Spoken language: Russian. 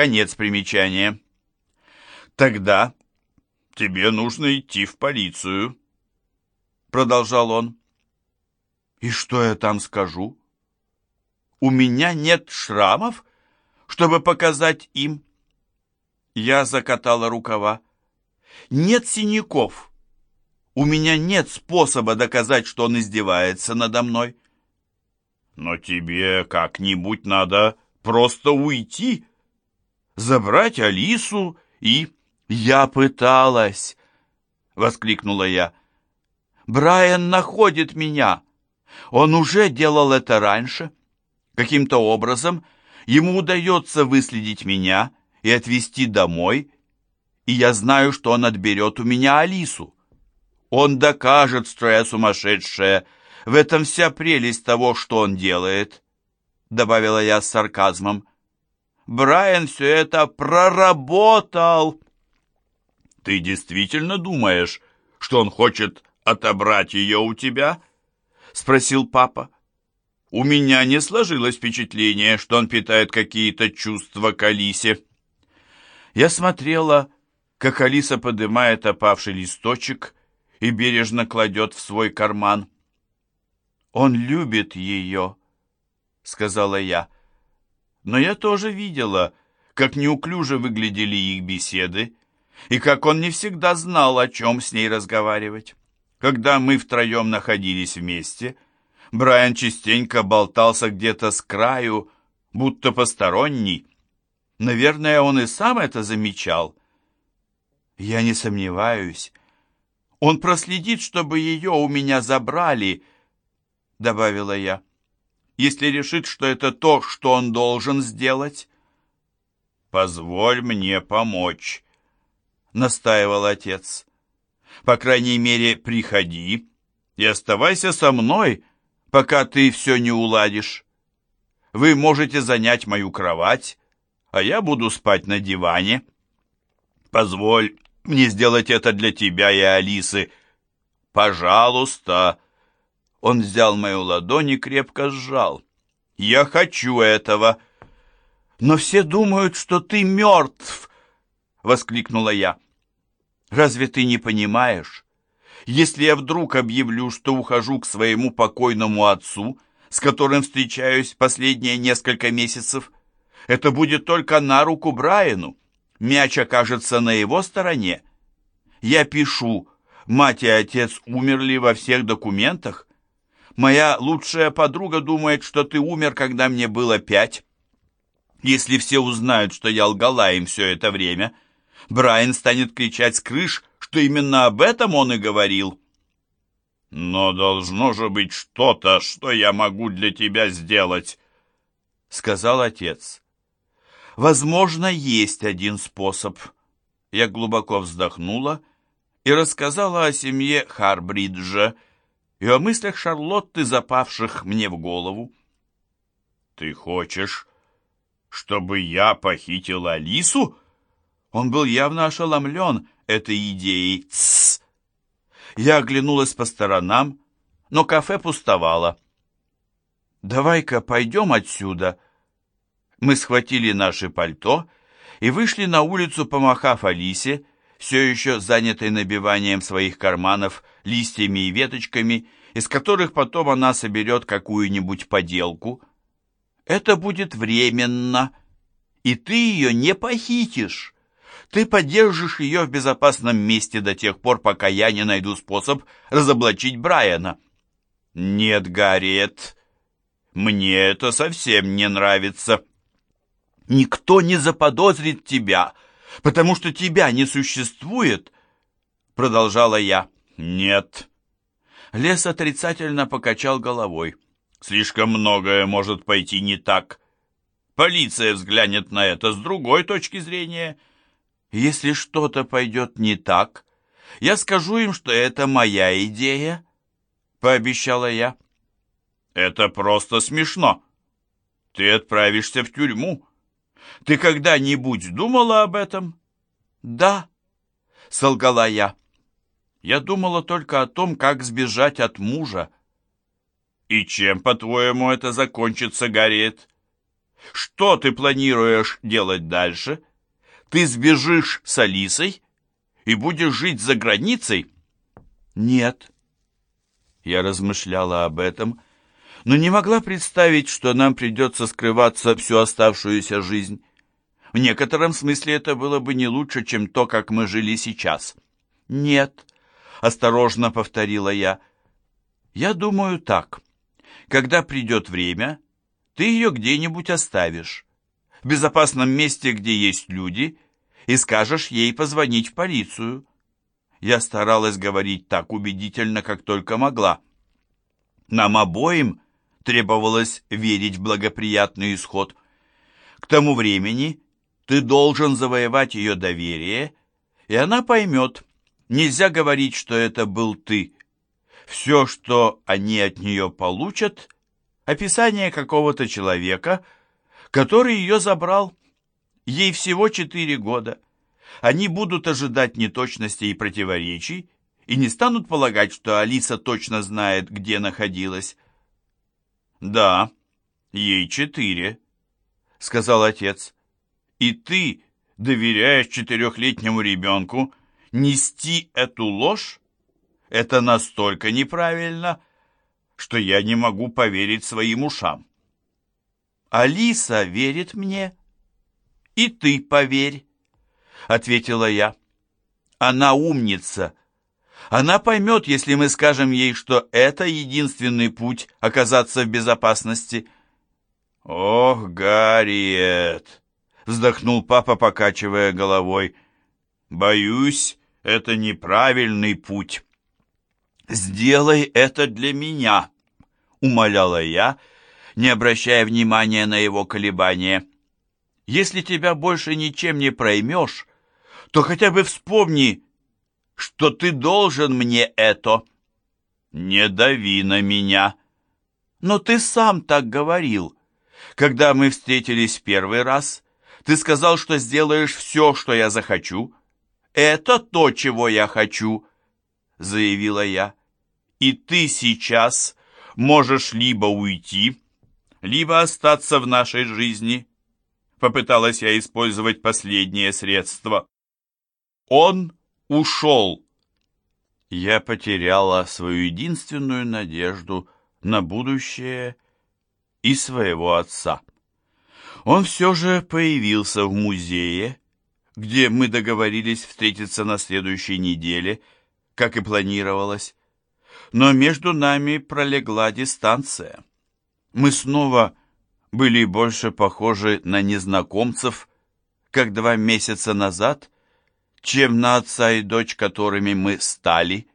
Конец примечания. Тогда тебе нужно идти в полицию, продолжал он. И что я там скажу? У меня нет шрамов, чтобы показать им. Я закатала рукава. Нет синяков. У меня нет способа доказать, что он издевается надо мной. Но тебе как-нибудь надо просто уйти, забрать Алису и... «Я пыталась!» — воскликнула я. «Брайан находит меня. Он уже делал это раньше. Каким-то образом ему удается выследить меня и отвезти домой, и я знаю, что он отберет у меня Алису. Он докажет, что я сумасшедшая. В этом вся прелесть того, что он делает», — добавила я с сарказмом. «Брайан все это проработал!» «Ты действительно думаешь, что он хочет отобрать ее у тебя?» — спросил папа. «У меня не сложилось впечатление, что он питает какие-то чувства к Алисе». Я смотрела, как Алиса поднимает опавший листочек и бережно кладет в свой карман. «Он любит ее», — сказала я. Но я тоже видела, как неуклюже выглядели их беседы, и как он не всегда знал, о чем с ней разговаривать. Когда мы втроем находились вместе, Брайан частенько болтался где-то с краю, будто посторонний. Наверное, он и сам это замечал. Я не сомневаюсь. Он проследит, чтобы ее у меня забрали, — добавила я, — если решит, что это то, что он должен сделать. «Позволь мне помочь», — настаивал отец. «По крайней мере, приходи и оставайся со мной, пока ты все не уладишь. Вы можете занять мою кровать, а я буду спать на диване. Позволь мне сделать это для тебя и Алисы. Пожалуйста!» Он взял мою ладонь и крепко сжал. «Я хочу этого!» «Но все думают, что ты мертв!» — воскликнула я. «Разве ты не понимаешь? Если я вдруг объявлю, что ухожу к своему покойному отцу, с которым встречаюсь последние несколько месяцев, это будет только на руку Брайану. Мяч окажется на его стороне. Я пишу, мать и отец умерли во всех документах. Моя лучшая подруга думает, что ты умер, когда мне было пять. Если все узнают, что я лгала им все это время, — Брайан станет кричать с крыш, что именно об этом он и говорил. «Но должно же быть что-то, что я могу для тебя сделать», — сказал отец. «Возможно, есть один способ». Я глубоко вздохнула и рассказала о семье Харбриджа и о мыслях Шарлотты, запавших мне в голову. «Ты хочешь, чтобы я похитила Алису?» Он был явно ошеломлен этой идеей. Тссс! Я оглянулась по сторонам, но кафе пустовало. «Давай-ка пойдем отсюда». Мы схватили наши пальто и вышли на улицу, помахав Алисе, все еще занятой набиванием своих карманов листьями и веточками, из которых потом она соберет какую-нибудь поделку. Это будет временно, и ты ее не похитишь. Ты поддержишь ее в безопасном месте до тех пор, пока я не найду способ разоблачить Брайана. Нет, Гарриет, мне это совсем не нравится. Никто не заподозрит тебя, потому что тебя не существует, продолжала я. Нет. Лес отрицательно покачал головой. Слишком многое может пойти не так. Полиция взглянет на это с другой точки зрения — если что-то пойдет не так, я скажу им, что это моя идея, — пообещала я. Это просто смешно. Ты отправишься в тюрьму. Ты когда-нибудь думала об этом? Да, — солгала я. Я думала только о том, как сбежать от мужа. И чем, по-твоему, это закончится, Гарриет? Что ты планируешь делать дальше? Ты сбежишь с Алисой и будешь жить за границей? Нет. Я размышляла об этом, но не могла представить, что нам придется скрываться всю оставшуюся жизнь. В некотором смысле это было бы не лучше, чем то, как мы жили сейчас. Нет, осторожно повторила я. Я думаю так. Когда придет время, ты ее где-нибудь оставишь, в безопасном месте, где есть люди, и скажешь ей позвонить в полицию. Я старалась говорить так убедительно, как только могла. Нам обоим требовалось верить в благоприятный исход. К тому времени ты должен завоевать ее доверие, и она поймет. Нельзя говорить, что это был ты. Все, что они от нее получат, описание какого-то человека, который ее забрал. Ей всего четыре года. Они будут ожидать неточностей и противоречий и не станут полагать, что Алиса точно знает, где находилась. «Да, ей четыре», — сказал отец. И ты доверяешь четырехлетнему ребенку нести эту ложь? Это настолько неправильно, что я не могу поверить своим ушам. Алиса верит мне, и ты поверь, ответила я. Она умница. Она поймет, если мы скажем ей, что это единственный путь оказаться в безопасности. Ох, Гарриет, вздохнул папа, покачивая головой. Боюсь, это неправильный путь. Сделай это для меня, умоляла я, не обращая внимания на его колебания. Если тебя больше ничем не проймешь, то хотя бы вспомни, что ты должен мне это. Не дави на меня. Но ты сам так говорил. Когда мы встретились первый раз, ты сказал, что сделаешь все, что я захочу. Это то, чего я хочу, заявила я. И ты сейчас можешь либо уйти, либо остаться в нашей жизни. Попыталась я использовать последнее средство. Он ушел. Я потеряла свою единственную надежду на будущее и своего отца. Он все же появился в музее, где мы договорились встретиться на следующей неделе, как и планировалось. Но между нами пролегла дистанция. Мы снова были больше похожи на незнакомцев, как два месяца назад, чем на отца и дочь, которыми мы стали.